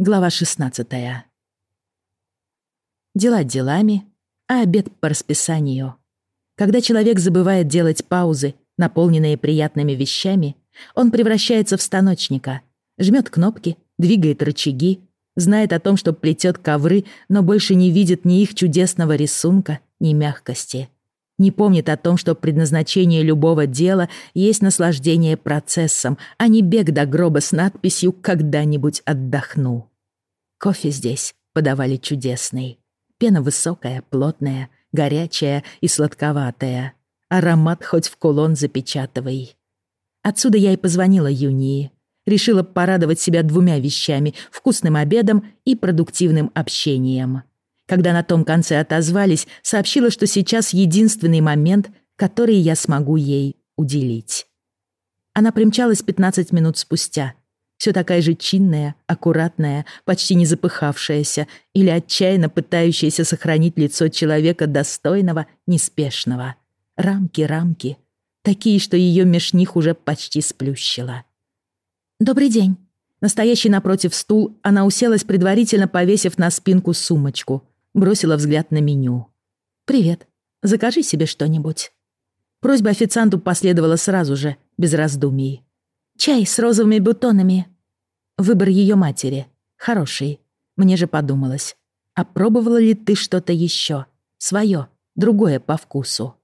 Глава 16. Дела делами, а обед по расписанию. Когда человек забывает делать паузы, наполненные приятными вещами, он превращается в станочника, жмет кнопки, двигает рычаги, знает о том, что плетет ковры, но больше не видит ни их чудесного рисунка, ни мягкости. Не помнит о том, что предназначение любого дела есть наслаждение процессом, а не бег до гроба с надписью «когда-нибудь отдохну». Кофе здесь подавали чудесный. Пена высокая, плотная, горячая и сладковатая. Аромат хоть в кулон запечатывай. Отсюда я и позвонила Юнии. Решила порадовать себя двумя вещами — вкусным обедом и продуктивным общением. Когда на том конце отозвались, сообщила, что сейчас единственный момент, который я смогу ей уделить. Она примчалась 15 минут спустя. Все такая же чинная, аккуратная, почти не запыхавшаяся или отчаянно пытающаяся сохранить лицо человека достойного, неспешного. Рамки, рамки. Такие, что ее меж них уже почти сплющило. «Добрый день». Настоящий напротив стул, она уселась, предварительно повесив на спинку сумочку — бросила взгляд на меню. «Привет. Закажи себе что-нибудь». Просьба официанту последовала сразу же, без раздумий. «Чай с розовыми бутонами». Выбор ее матери. Хороший. Мне же подумалось. А пробовала ли ты что-то еще? Свое, другое по вкусу.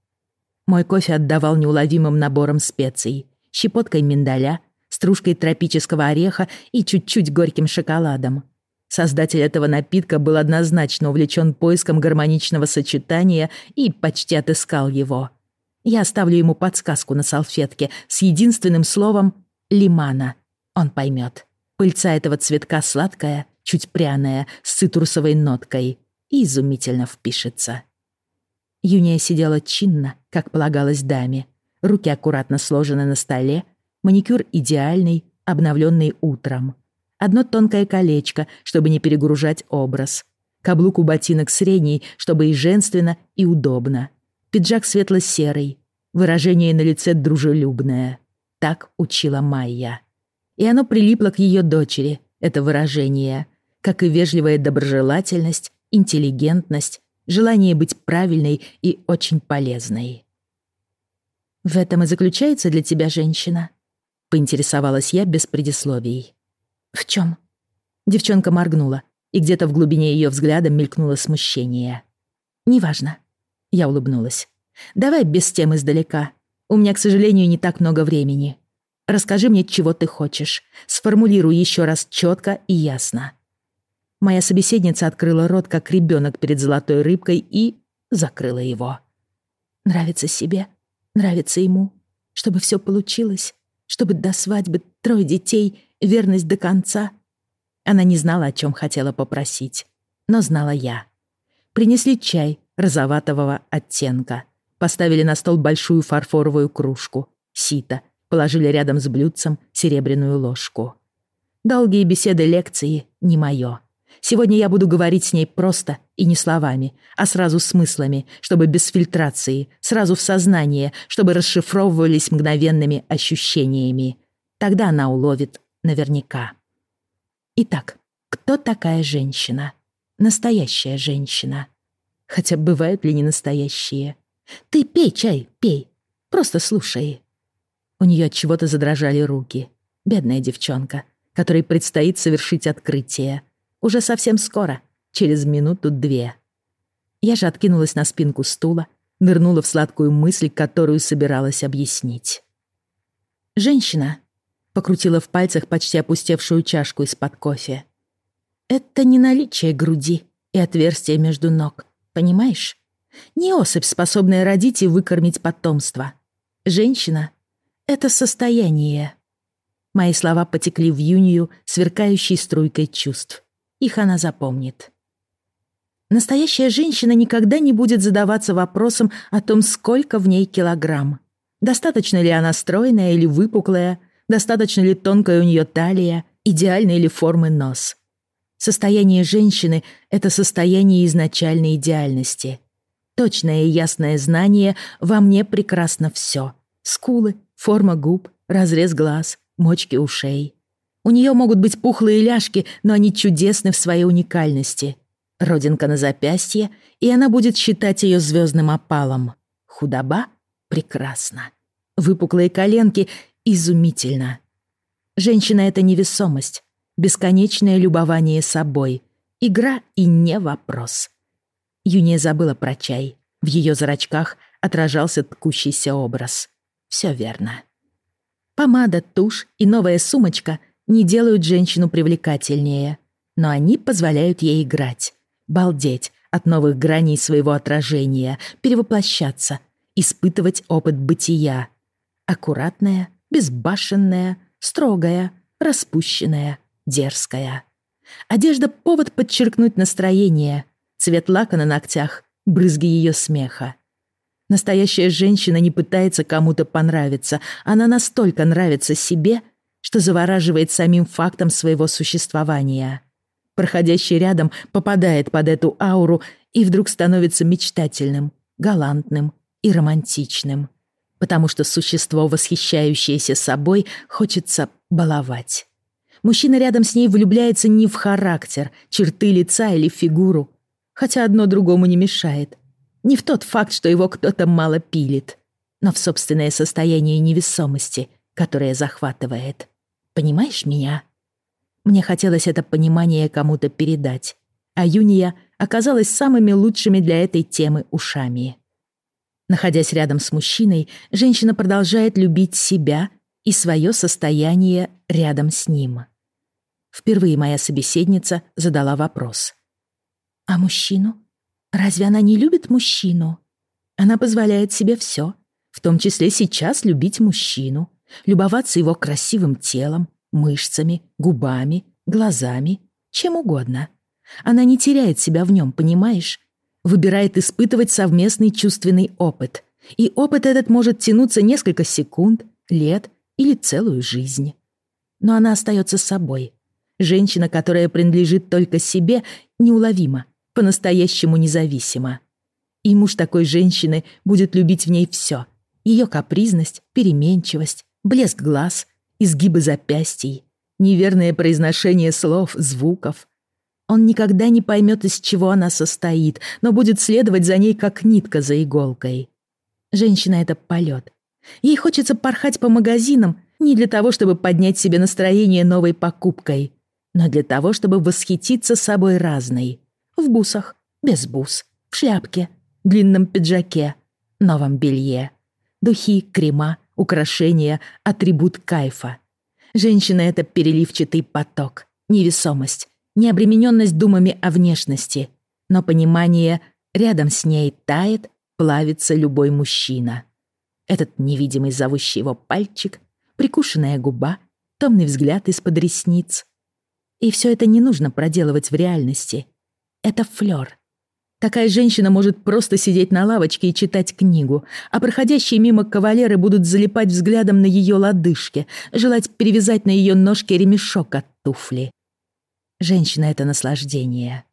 Мой кофе отдавал неуловимым набором специй. Щепоткой миндаля, стружкой тропического ореха и чуть-чуть горьким шоколадом. Создатель этого напитка был однозначно увлечен поиском гармоничного сочетания и почти отыскал его. Я оставлю ему подсказку на салфетке с единственным словом «лимана». Он поймет. Пыльца этого цветка сладкая, чуть пряная, с цитрусовой ноткой и изумительно впишется. Юния сидела чинно, как полагалось даме. Руки аккуратно сложены на столе, маникюр идеальный, обновленный утром. Одно тонкое колечко, чтобы не перегружать образ. Каблук у ботинок средний, чтобы и женственно, и удобно. Пиджак светло-серый. Выражение на лице дружелюбное. Так учила Майя. И оно прилипло к ее дочери, это выражение, как и вежливая доброжелательность, интеллигентность, желание быть правильной и очень полезной. «В этом и заключается для тебя женщина?» — поинтересовалась я без предисловий. «В чем? Девчонка моргнула, и где-то в глубине ее взгляда мелькнуло смущение. «Неважно». Я улыбнулась. «Давай без тем издалека. У меня, к сожалению, не так много времени. Расскажи мне, чего ты хочешь. Сформулируй еще раз четко и ясно». Моя собеседница открыла рот, как ребенок перед золотой рыбкой, и закрыла его. «Нравится себе, нравится ему, чтобы все получилось, чтобы до свадьбы трое детей верность до конца. Она не знала, о чем хотела попросить, но знала я. Принесли чай розоватого оттенка, поставили на стол большую фарфоровую кружку, сито, положили рядом с блюдцем серебряную ложку. Долгие беседы лекции не моё. Сегодня я буду говорить с ней просто и не словами, а сразу смыслами, чтобы без фильтрации, сразу в сознание, чтобы расшифровывались мгновенными ощущениями. Тогда она уловит наверняка. Итак, кто такая женщина? Настоящая женщина. Хотя бывают ли не настоящие? Ты пей чай, пей. Просто слушай. У нее от чего-то задрожали руки. Бедная девчонка, которой предстоит совершить открытие. Уже совсем скоро, через минуту-две. Я же откинулась на спинку стула, нырнула в сладкую мысль, которую собиралась объяснить. Женщина покрутила в пальцах почти опустевшую чашку из-под кофе. Это не наличие груди и отверстия между ног, понимаешь? Не особь, способная родить и выкормить потомство. Женщина — это состояние. Мои слова потекли в юнию, сверкающей струйкой чувств. Их она запомнит. Настоящая женщина никогда не будет задаваться вопросом о том, сколько в ней килограмм. Достаточно ли она стройная или выпуклая — Достаточно ли тонкая у нее талия, идеальной ли формы нос. Состояние женщины — это состояние изначальной идеальности. Точное и ясное знание «во мне прекрасно все. Скулы, форма губ, разрез глаз, мочки ушей. У нее могут быть пухлые ляжки, но они чудесны в своей уникальности. Родинка на запястье, и она будет считать ее звездным опалом. Худоба — прекрасно. Выпуклые коленки — изумительно. Женщина — это невесомость, бесконечное любование собой, игра и не вопрос. Юния забыла про чай. В ее зрачках отражался ткущийся образ. Все верно. Помада, тушь и новая сумочка не делают женщину привлекательнее, но они позволяют ей играть, балдеть от новых граней своего отражения, перевоплощаться, испытывать опыт бытия. Аккуратная, безбашенная, строгая, распущенная, дерзкая. Одежда — повод подчеркнуть настроение, цвет лака на ногтях, брызги ее смеха. Настоящая женщина не пытается кому-то понравиться, она настолько нравится себе, что завораживает самим фактом своего существования. Проходящий рядом попадает под эту ауру и вдруг становится мечтательным, галантным и романтичным, потому что существо, восхищающееся собой, хочется баловать. Мужчина рядом с ней влюбляется не в характер, черты лица или фигуру, хотя одно другому не мешает. Не в тот факт, что его кто-то мало пилит, но в собственное состояние невесомости, которое захватывает. Понимаешь меня? Мне хотелось это понимание кому-то передать, а Юния оказалась самыми лучшими для этой темы ушами. Находясь рядом с мужчиной, женщина продолжает любить себя и свое состояние рядом с ним. Впервые моя собеседница задала вопрос. «А мужчину? Разве она не любит мужчину?» Она позволяет себе все, в том числе сейчас любить мужчину, любоваться его красивым телом, мышцами, губами, глазами, чем угодно. Она не теряет себя в нем, понимаешь? Выбирает испытывать совместный чувственный опыт. И опыт этот может тянуться несколько секунд, лет или целую жизнь. Но она остается собой. Женщина, которая принадлежит только себе, неуловима, по-настоящему независима. И муж такой женщины будет любить в ней все. Ее капризность, переменчивость, блеск глаз, изгибы запястий, неверное произношение слов, звуков. Он никогда не поймет, из чего она состоит, но будет следовать за ней, как нитка за иголкой. Женщина — это полет. Ей хочется порхать по магазинам не для того, чтобы поднять себе настроение новой покупкой, но для того, чтобы восхититься собой разной. В бусах, без бус, в шляпке, длинном пиджаке, новом белье. Духи, крема, украшения, атрибут кайфа. Женщина — это переливчатый поток, невесомость, необремененность думами о внешности, но понимание рядом с ней тает, плавится любой мужчина. Этот невидимый зовущий его пальчик, прикушенная губа, томный взгляд из-под ресниц. И все это не нужно проделывать в реальности. Это флёр, Такая женщина может просто сидеть на лавочке и читать книгу, а проходящие мимо кавалеры будут залипать взглядом на ее лодыжке, желать перевязать на ее ножке ремешок от туфли. Женщина — это наслаждение.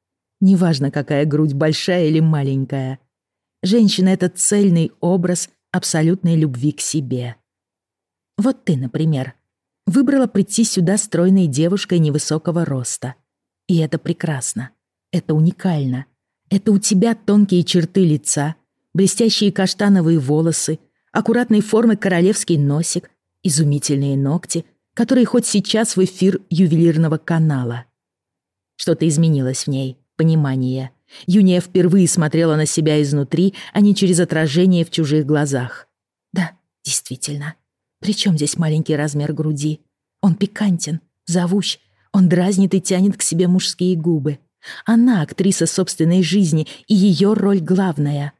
Неважно, какая грудь, большая или маленькая. Женщина — это цельный образ абсолютной любви к себе. Вот ты, например, выбрала прийти сюда стройной девушкой невысокого роста. И это прекрасно. Это уникально — это у тебя тонкие черты лица, блестящие каштановые волосы, аккуратной формы королевский носик, изумительные ногти, которые хоть сейчас в эфир ювелирного канала. Что-то изменилось в ней, понимание. Юния впервые смотрела на себя изнутри, а не через отражение в чужих глазах. Да, действительно. Причем здесь маленький размер груди? Он пикантен, зовущ, он дразнит и тянет к себе мужские губы. Она актриса собственной жизни, и ее роль главная.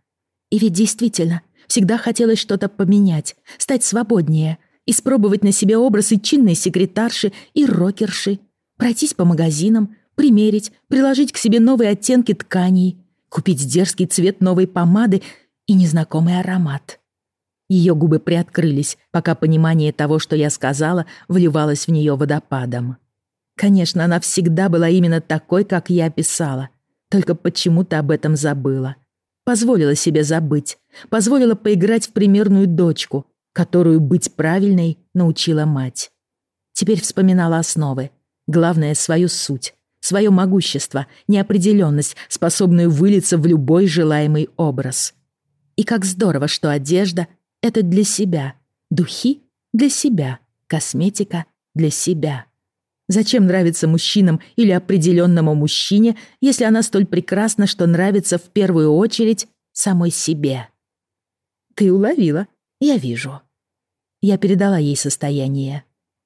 И ведь действительно, всегда хотелось что-то поменять, стать свободнее, испробовать на себе образ и чинной секретарши, и рокерши, пройтись по магазинам, примерить, приложить к себе новые оттенки тканей, купить дерзкий цвет новой помады и незнакомый аромат. Ее губы приоткрылись, пока понимание того, что я сказала, вливалось в нее водопадом. Конечно, она всегда была именно такой, как я описала. Только почему-то об этом забыла. Позволила себе забыть. Позволила поиграть в примерную дочку, которую быть правильной научила мать. Теперь вспоминала основы. Главное — свою суть, свое могущество, неопределенность, способную вылиться в любой желаемый образ. И как здорово, что одежда — это для себя, духи — для себя, косметика — для себя. Зачем нравится мужчинам или определенному мужчине, если она столь прекрасна, что нравится в первую очередь самой себе? Ты уловила, я вижу. Я передала ей состояние.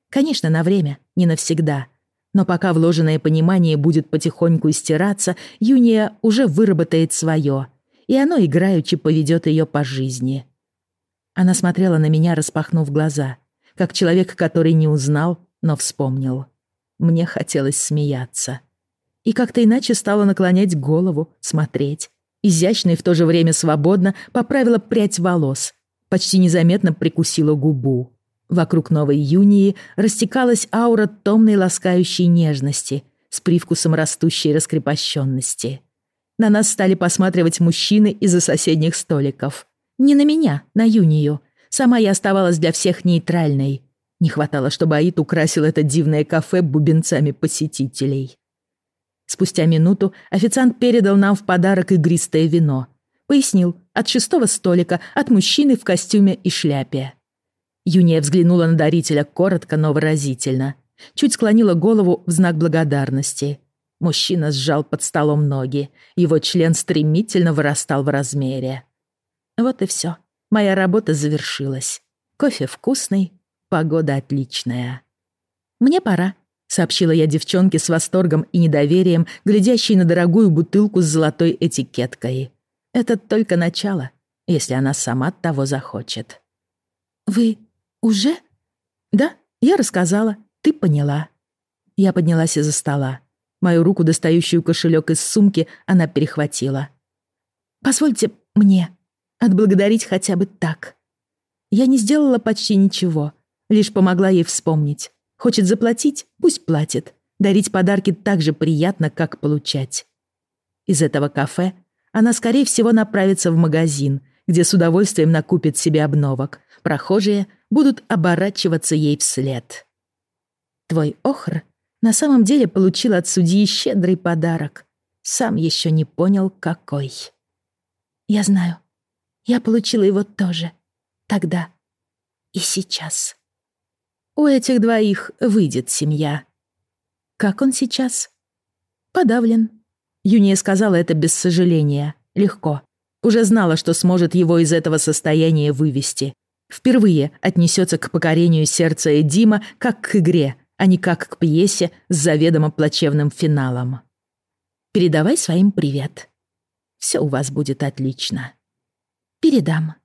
Конечно, на время, не навсегда. Но пока вложенное понимание будет потихоньку стираться, Юния уже выработает свое, и оно играючи поведет ее по жизни. Она смотрела на меня, распахнув глаза, как человек, который не узнал, но вспомнил. Мне хотелось смеяться. И как-то иначе стала наклонять голову, смотреть. Изящно и в то же время свободно поправила прядь волос. Почти незаметно прикусила губу. Вокруг новой юнии растекалась аура томной ласкающей нежности с привкусом растущей раскрепощенности. На нас стали посматривать мужчины из-за соседних столиков. Не на меня, на юнию. Сама я оставалась для всех нейтральной. Не хватало, чтобы Аид украсил это дивное кафе бубенцами посетителей. Спустя минуту официант передал нам в подарок игристое вино. Пояснил, от шестого столика, от мужчины в костюме и шляпе. Юния взглянула на дарителя коротко, но выразительно. Чуть склонила голову в знак благодарности. Мужчина сжал под столом ноги. Его член стремительно вырастал в размере. Вот и все. Моя работа завершилась. Кофе вкусный, Погода отличная. «Мне пора», — сообщила я девчонке с восторгом и недоверием, глядящей на дорогую бутылку с золотой этикеткой. Это только начало, если она сама того захочет. «Вы уже?» «Да, я рассказала, ты поняла». Я поднялась из-за стола. Мою руку, достающую кошелек из сумки, она перехватила. «Позвольте мне отблагодарить хотя бы так». Я не сделала почти ничего, Лишь помогла ей вспомнить. Хочет заплатить? Пусть платит. Дарить подарки так же приятно, как получать. Из этого кафе она, скорее всего, направится в магазин, где с удовольствием накупит себе обновок. Прохожие будут оборачиваться ей вслед. Твой охр на самом деле получил от судьи щедрый подарок. Сам еще не понял, какой. Я знаю. Я получила его тоже. Тогда и сейчас. У этих двоих выйдет семья. Как он сейчас? Подавлен. Юния сказала это без сожаления, легко. Уже знала, что сможет его из этого состояния вывести. Впервые отнесется к покорению сердца Эдима как к игре, а не как к пьесе с заведомо плачевным финалом. Передавай своим привет. Все у вас будет отлично. Передам.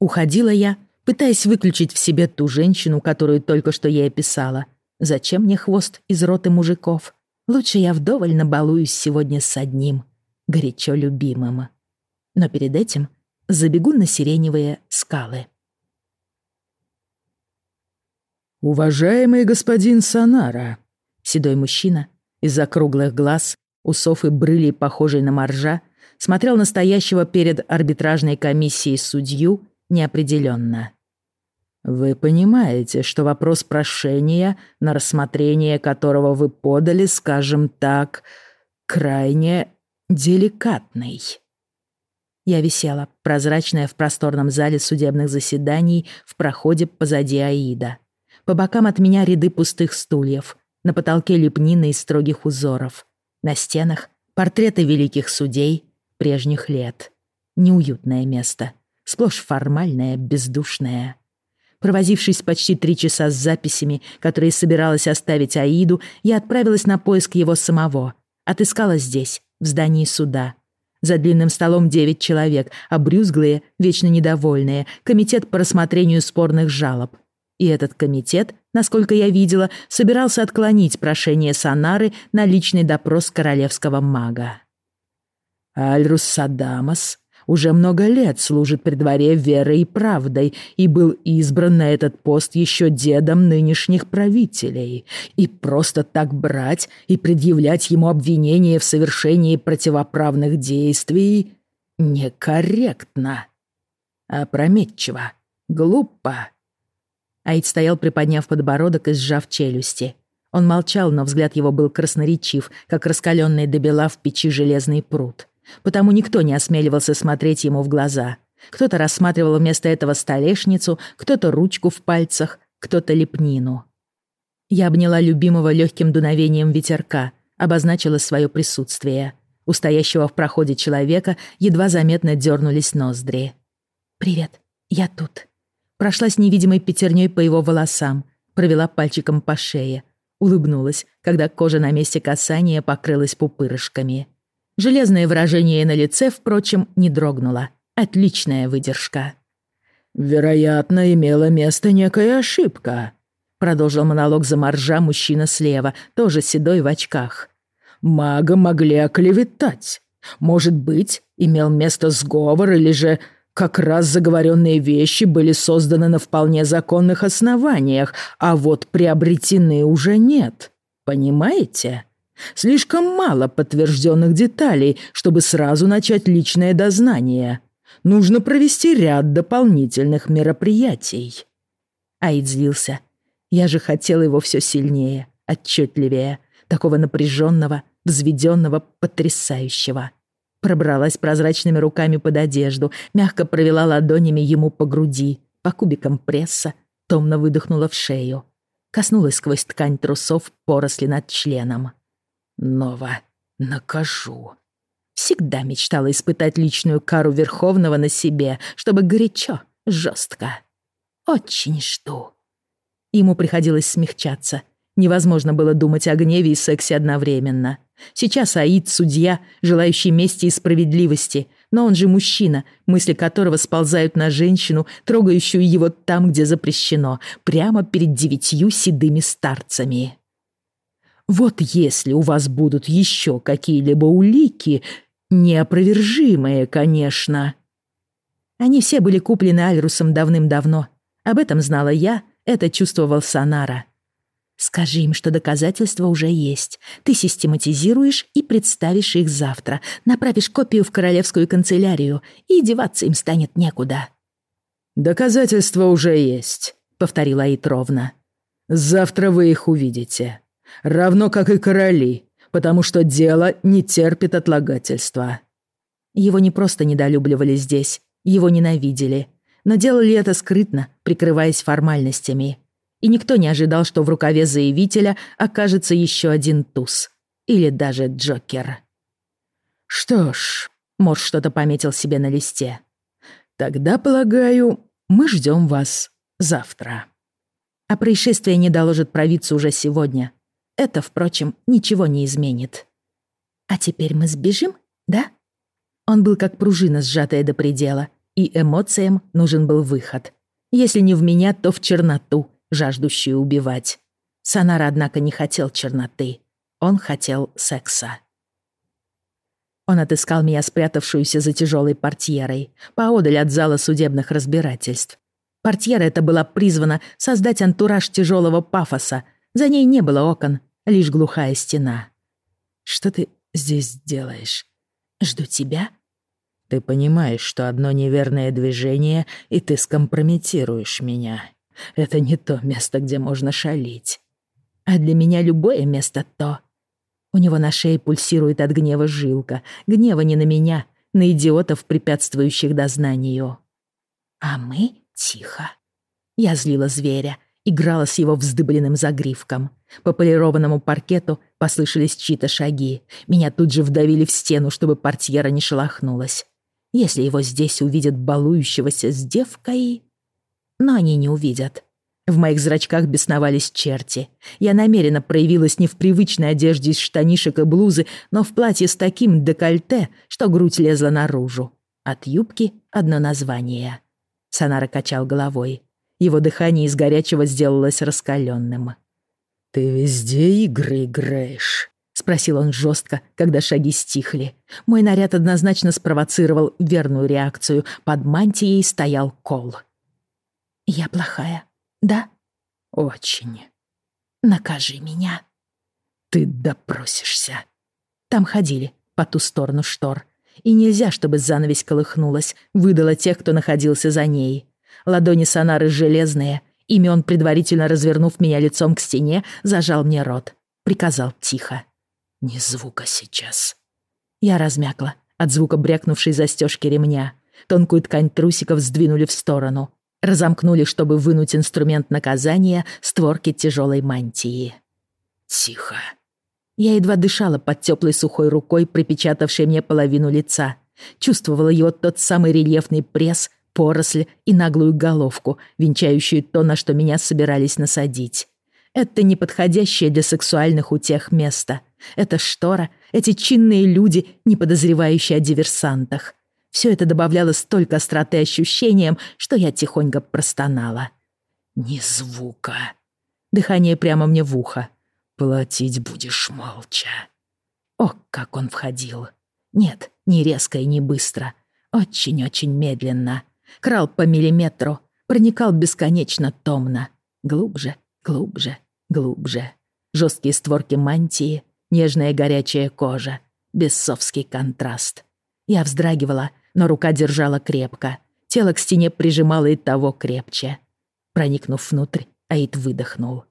Уходила я, пытаясь выключить в себе ту женщину, которую только что я описала. Зачем мне хвост из роты мужиков? Лучше я вдоволь набалуюсь сегодня с одним, горячо любимым. Но перед этим забегу на сиреневые скалы. «Уважаемый господин Санара», седой мужчина, из-за круглых глаз, усов и брылей, похожий на моржа, смотрел настоящего перед арбитражной комиссией судью неопределенно. Вы понимаете, что вопрос прошения, на рассмотрение которого вы подали, скажем так, крайне деликатный. Я висела, прозрачная в просторном зале судебных заседаний в проходе позади Аида. По бокам от меня ряды пустых стульев, на потолке лепнины из строгих узоров. На стенах портреты великих судей прежних лет. Неуютное место, сплошь формальное, бездушное. Провозившись почти три часа с записями, которые собиралась оставить Аиду, я отправилась на поиск его самого. Отыскала здесь, в здании суда. За длинным столом девять человек, обрюзглые, вечно недовольные, комитет по рассмотрению спорных жалоб. И этот комитет, насколько я видела, собирался отклонить прошение Санары на личный допрос королевского мага. Альрус Садамас уже много лет служит при дворе верой и правдой и был избран на этот пост еще дедом нынешних правителей. И просто так брать и предъявлять ему обвинение в совершении противоправных действий некорректно. Опрометчиво, глупо. Аид стоял, приподняв подбородок и сжав челюсти. Он молчал, но взгляд его был красноречив, как раскаленный до бела в печи железный пруд. Потому никто не осмеливался смотреть ему в глаза. Кто-то рассматривал вместо этого столешницу, кто-то ручку в пальцах, кто-то лепнину. Я обняла любимого легким дуновением ветерка, обозначила свое присутствие. У стоящего в проходе человека едва заметно дернулись ноздри. «Привет, я тут». Прошлась невидимой пятерней по его волосам, провела пальчиком по шее, улыбнулась, когда кожа на месте касания покрылась пупырышками. Железное выражение на лице, впрочем, не дрогнуло. Отличная выдержка. «Вероятно, имела место некая ошибка», — продолжил монолог за моржа мужчина слева, тоже седой в очках. «Мага могли оклеветать. Может быть, имел место сговор или же как раз заговоренные вещи были созданы на вполне законных основаниях, а вот приобретены уже нет. Понимаете? Слишком мало подтвержденных деталей, чтобы сразу начать личное дознание. Нужно провести ряд дополнительных мероприятий. Аид злился. Я же хотел его все сильнее, отчетливее, такого напряженного, взведенного, потрясающего пробралась прозрачными руками под одежду, мягко провела ладонями ему по груди, по кубикам пресса, томно выдохнула в шею. Коснулась сквозь ткань трусов поросли над членом. «Нова, накажу». Всегда мечтала испытать личную кару Верховного на себе, чтобы горячо, жестко. Очень жду. Ему приходилось смягчаться. Невозможно было думать о гневе и сексе одновременно — Сейчас Аид — судья, желающий мести и справедливости, но он же мужчина, мысли которого сползают на женщину, трогающую его там, где запрещено, прямо перед девятью седыми старцами. Вот если у вас будут еще какие-либо улики, неопровержимые, конечно. Они все были куплены Альрусом давным-давно. Об этом знала я, это чувствовал Санара. Скажи им, что доказательства уже есть. Ты систематизируешь и представишь их завтра. Направишь копию в королевскую канцелярию, и деваться им станет некуда». «Доказательства уже есть», — повторила Аид ровно. «Завтра вы их увидите. Равно как и короли, потому что дело не терпит отлагательства». Его не просто недолюбливали здесь, его ненавидели, но делали это скрытно, прикрываясь формальностями и никто не ожидал, что в рукаве заявителя окажется еще один туз. Или даже Джокер. «Что ж», — Морж что-то пометил себе на листе. «Тогда, полагаю, мы ждем вас завтра». А происшествие не доложит провидцу уже сегодня. Это, впрочем, ничего не изменит. «А теперь мы сбежим, да?» Он был как пружина, сжатая до предела, и эмоциям нужен был выход. Если не в меня, то в черноту, жаждущую убивать. Санара, однако, не хотел черноты. Он хотел секса. Он отыскал меня спрятавшуюся за тяжелой портьерой, поодаль от зала судебных разбирательств. Портьера эта была призвана создать антураж тяжелого пафоса. За ней не было окон, лишь глухая стена. «Что ты здесь делаешь?» «Жду тебя». «Ты понимаешь, что одно неверное движение, и ты скомпрометируешь меня. Это не то место, где можно шалить. А для меня любое место то. У него на шее пульсирует от гнева жилка. Гнева не на меня, на идиотов, препятствующих дознанию. А мы тихо. Я злила зверя, играла с его вздыбленным загривком. По полированному паркету послышались чьи-то шаги. Меня тут же вдавили в стену, чтобы портьера не шелохнулась. Если его здесь увидят балующегося с девкой но они не увидят. В моих зрачках бесновались черти. Я намеренно проявилась не в привычной одежде из штанишек и блузы, но в платье с таким декольте, что грудь лезла наружу. От юбки одно название. Санара качал головой. Его дыхание из горячего сделалось раскаленным. «Ты везде игры играешь?» — спросил он жестко, когда шаги стихли. Мой наряд однозначно спровоцировал верную реакцию. Под мантией стоял кол — я плохая, да? Очень. Накажи меня. Ты допросишься. Там ходили, по ту сторону штор. И нельзя, чтобы занавесь колыхнулась, выдала тех, кто находился за ней. Ладони Сонары железные, Ими он, предварительно развернув меня лицом к стене, зажал мне рот. Приказал тихо. «Ни звука сейчас». Я размякла от звука брякнувшей застежки ремня. Тонкую ткань трусиков сдвинули в сторону. Разомкнули, чтобы вынуть инструмент наказания, створки тяжелой мантии. «Тихо». Я едва дышала под теплой сухой рукой, припечатавшей мне половину лица. Чувствовала его тот самый рельефный пресс, поросль и наглую головку, венчающую то, на что меня собирались насадить. Это неподходящее для сексуальных утех место. Это штора, эти чинные люди, не подозревающие о диверсантах. Все это добавляло столько остроты ощущениям, что я тихонько простонала. «Ни звука». Дыхание прямо мне в ухо. «Платить будешь молча». О, как он входил. Нет, не резко и не быстро. Очень-очень медленно. Крал по миллиметру, проникал бесконечно томно. Глубже, глубже, глубже. Жесткие створки мантии, нежная горячая кожа, бессовский контраст. Я вздрагивала, но рука держала крепко. Тело к стене прижимало и того крепче. Проникнув внутрь, Аид выдохнул.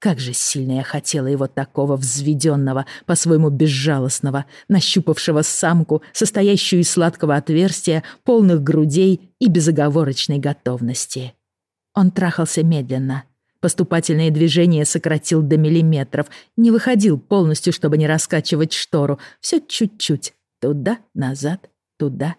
Как же сильно я хотела его такого взведенного, по-своему безжалостного, нащупавшего самку, состоящую из сладкого отверстия, полных грудей и безоговорочной готовности. Он трахался медленно. Поступательные движения сократил до миллиметров, не выходил полностью, чтобы не раскачивать штору, все чуть-чуть, туда-назад, туда-назад.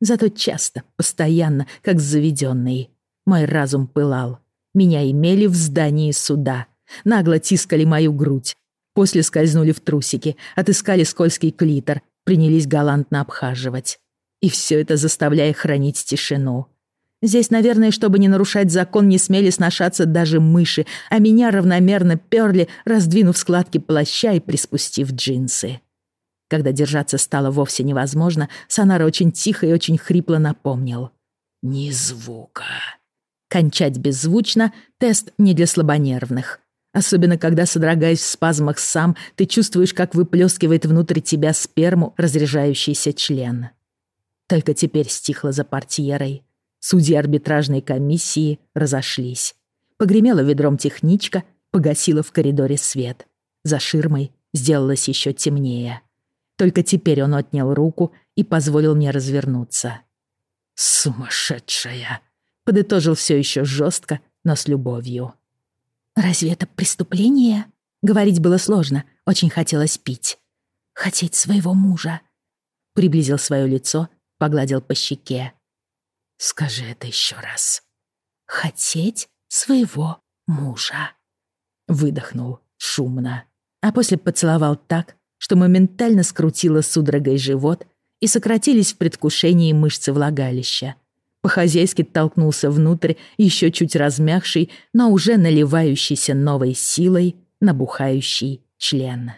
Зато часто, постоянно, как заведенный. Мой разум пылал. Меня имели в здании суда. Нагло тискали мою грудь. После скользнули в трусики, отыскали скользкий клитор, принялись галантно обхаживать. И все это заставляя хранить тишину. Здесь, наверное, чтобы не нарушать закон, не смели сношаться даже мыши, а меня равномерно перли, раздвинув складки плаща и приспустив джинсы. Когда держаться стало вовсе невозможно, Санара очень тихо и очень хрипло напомнил. «Ни звука». Кончать беззвучно — тест не для слабонервных. Особенно, когда, содрогаясь в спазмах сам, ты чувствуешь, как выплескивает внутрь тебя сперму разряжающийся член. Только теперь стихло за портьерой. Судьи арбитражной комиссии разошлись. Погремела ведром техничка, погасила в коридоре свет. За ширмой сделалось еще темнее. Только теперь он отнял руку и позволил мне развернуться. «Сумасшедшая!» подытожил все еще жестко, но с любовью. «Разве это преступление?» Говорить было сложно, очень хотелось пить. «Хотеть своего мужа». Приблизил свое лицо, погладил по щеке. «Скажи это еще раз». «Хотеть своего мужа». Выдохнул шумно, а после поцеловал так, что моментально скрутило судорогой живот и сократились в предвкушении мышцы влагалища. По-хозяйски толкнулся внутрь, еще чуть размягший, но уже наливающийся новой силой набухающий член.